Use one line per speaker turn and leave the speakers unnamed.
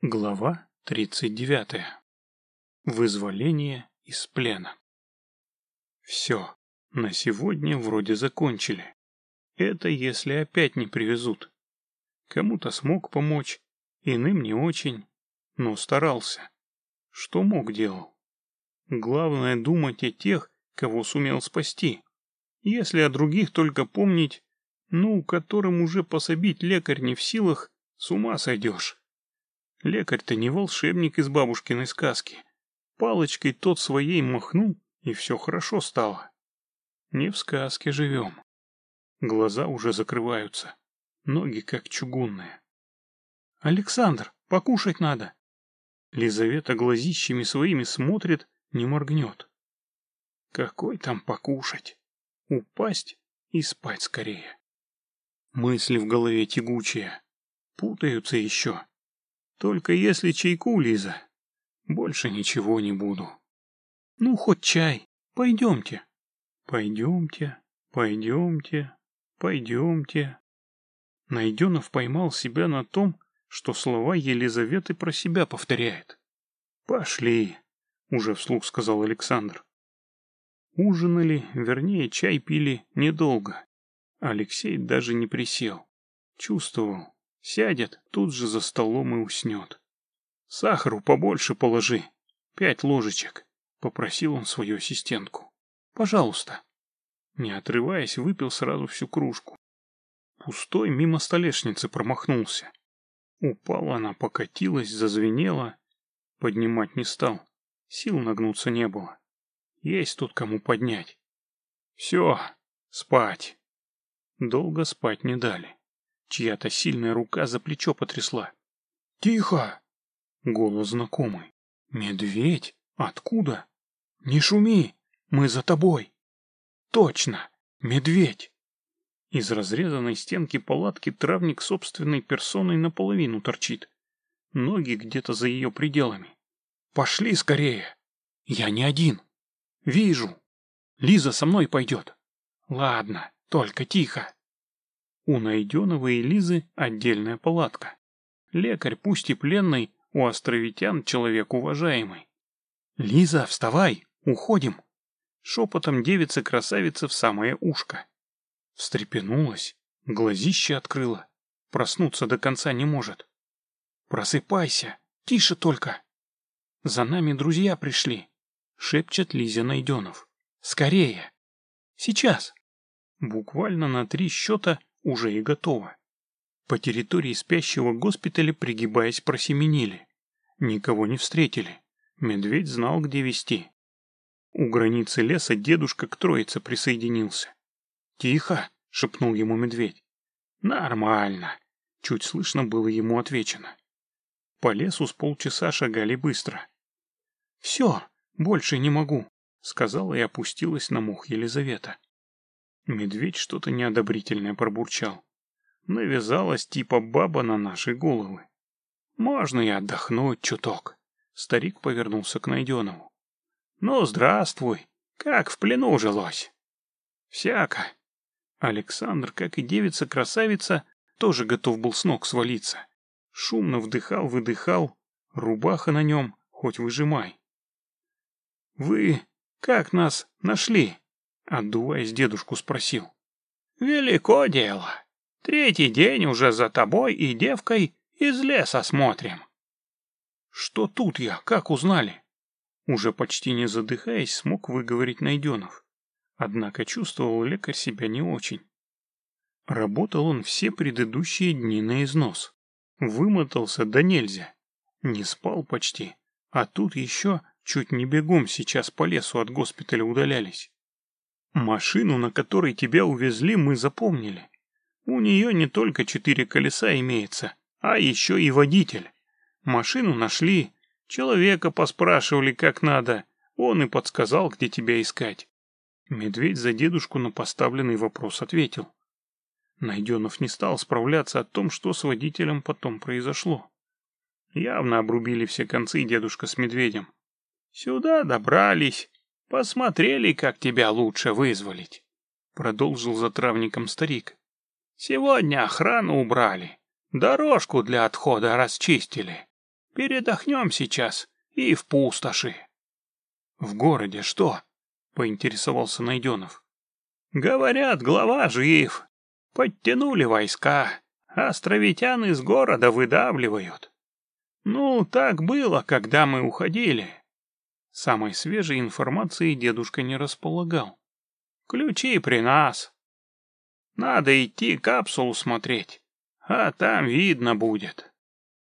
Глава 39. Вызволение из плена. Все, на сегодня вроде закончили. Это если опять не привезут. Кому-то смог помочь, иным не очень, но старался. Что мог делал. Главное думать о тех, кого сумел спасти. Если о других только помнить, ну, которым уже пособить лекарь не в силах, с ума сойдешь. Лекарь-то не волшебник из бабушкиной сказки. Палочкой тот своей махнул, и все хорошо стало. Не в сказке живем. Глаза уже закрываются, ноги как чугунные. «Александр, покушать надо!» Лизавета глазищами своими смотрит, не моргнет. Какой там покушать? Упасть и спать скорее. Мысли в голове тягучие, путаются еще. Только если чайку, Лиза. Больше ничего не буду. Ну, хоть чай. Пойдемте. Пойдемте, пойдемте, пойдемте. Найденов поймал себя на том, что слова Елизаветы про себя повторяет. «Пошли», — уже вслух сказал Александр. Ужинали, вернее, чай пили недолго. Алексей даже не присел. Чувствовал, Сядет тут же за столом и уснет. «Сахару побольше положи. Пять ложечек», — попросил он свою ассистентку. «Пожалуйста». Не отрываясь, выпил сразу всю кружку. Пустой мимо столешницы промахнулся. Упала она, покатилась, зазвенела. Поднимать не стал. Сил нагнуться не было. Есть тут кому поднять. Все, спать. Долго спать не дали. Чья-то сильная рука за плечо потрясла. «Тихо!» Голос знакомый. «Медведь? Откуда?» «Не шуми! Мы за тобой!» «Точно! Медведь!» Из разрезанной стенки палатки травник собственной персоной наполовину торчит. Ноги где-то за ее пределами. «Пошли скорее!» «Я не один!» «Вижу!» «Лиза со мной пойдет!» «Ладно, только тихо!» У Найденова и Лизы отдельная палатка. Лекарь, пусть и пленный, у островитян человек уважаемый. «Лиза, вставай! Уходим!» Шепотом девица-красавица в самое ушко. Встрепенулась, глазище открыла. Проснуться до конца не может. «Просыпайся! Тише только!» «За нами друзья пришли!» — шепчет Лиза Найденов. «Скорее!» «Сейчас!» Буквально на три счета уже и готово. По территории спящего госпиталя, пригибаясь, просеменили. Никого не встретили. Медведь знал, где вести. У границы леса дедушка к троице присоединился. «Тихо!» — шепнул ему медведь. «Нормально!» — чуть слышно было ему отвечено. По лесу с полчаса шагали быстро. «Все, больше не могу», — сказала и опустилась на мух Елизавета. Медведь что-то неодобрительное пробурчал. Навязалась типа баба на наши головы. Можно и отдохнуть чуток. Старик повернулся к Найденову. Ну, здравствуй. Как в плену жилось? Всяко. Александр, как и девица-красавица, тоже готов был с ног свалиться. Шумно вдыхал-выдыхал, рубаха на нем, хоть выжимай. «Вы как нас нашли?» Отдуваясь, дедушку спросил. «Велико дело. Третий день уже за тобой и девкой из леса смотрим». «Что тут я? Как узнали?» Уже почти не задыхаясь, смог выговорить Найденов. Однако чувствовал лекарь себя не очень. Работал он все предыдущие дни на износ. Вымотался да нельзя. Не спал почти. А тут еще чуть не бегом сейчас по лесу от госпиталя удалялись. Машину, на которой тебя увезли, мы запомнили. У нее не только четыре колеса имеется, а еще и водитель. Машину нашли, человека поспрашивали как надо, он и подсказал, где тебя искать. Медведь за дедушку на поставленный вопрос ответил. Найденов не стал справляться о том, что с водителем потом произошло. Явно обрубили все концы дедушка с медведем. Сюда добрались, Посмотрели, как тебя лучше вызволить, продолжил за травником старик. Сегодня охрану убрали, дорожку для отхода расчистили. Передохнем сейчас и в пустоши. В городе что? Поинтересовался Найденов. Говорят, глава жив. Подтянули войска. Островитян из города выдавливают. Ну, так было, когда мы уходили. Самой свежей информации дедушка не располагал. Ключи при нас. Надо идти капсулу смотреть, а там видно будет.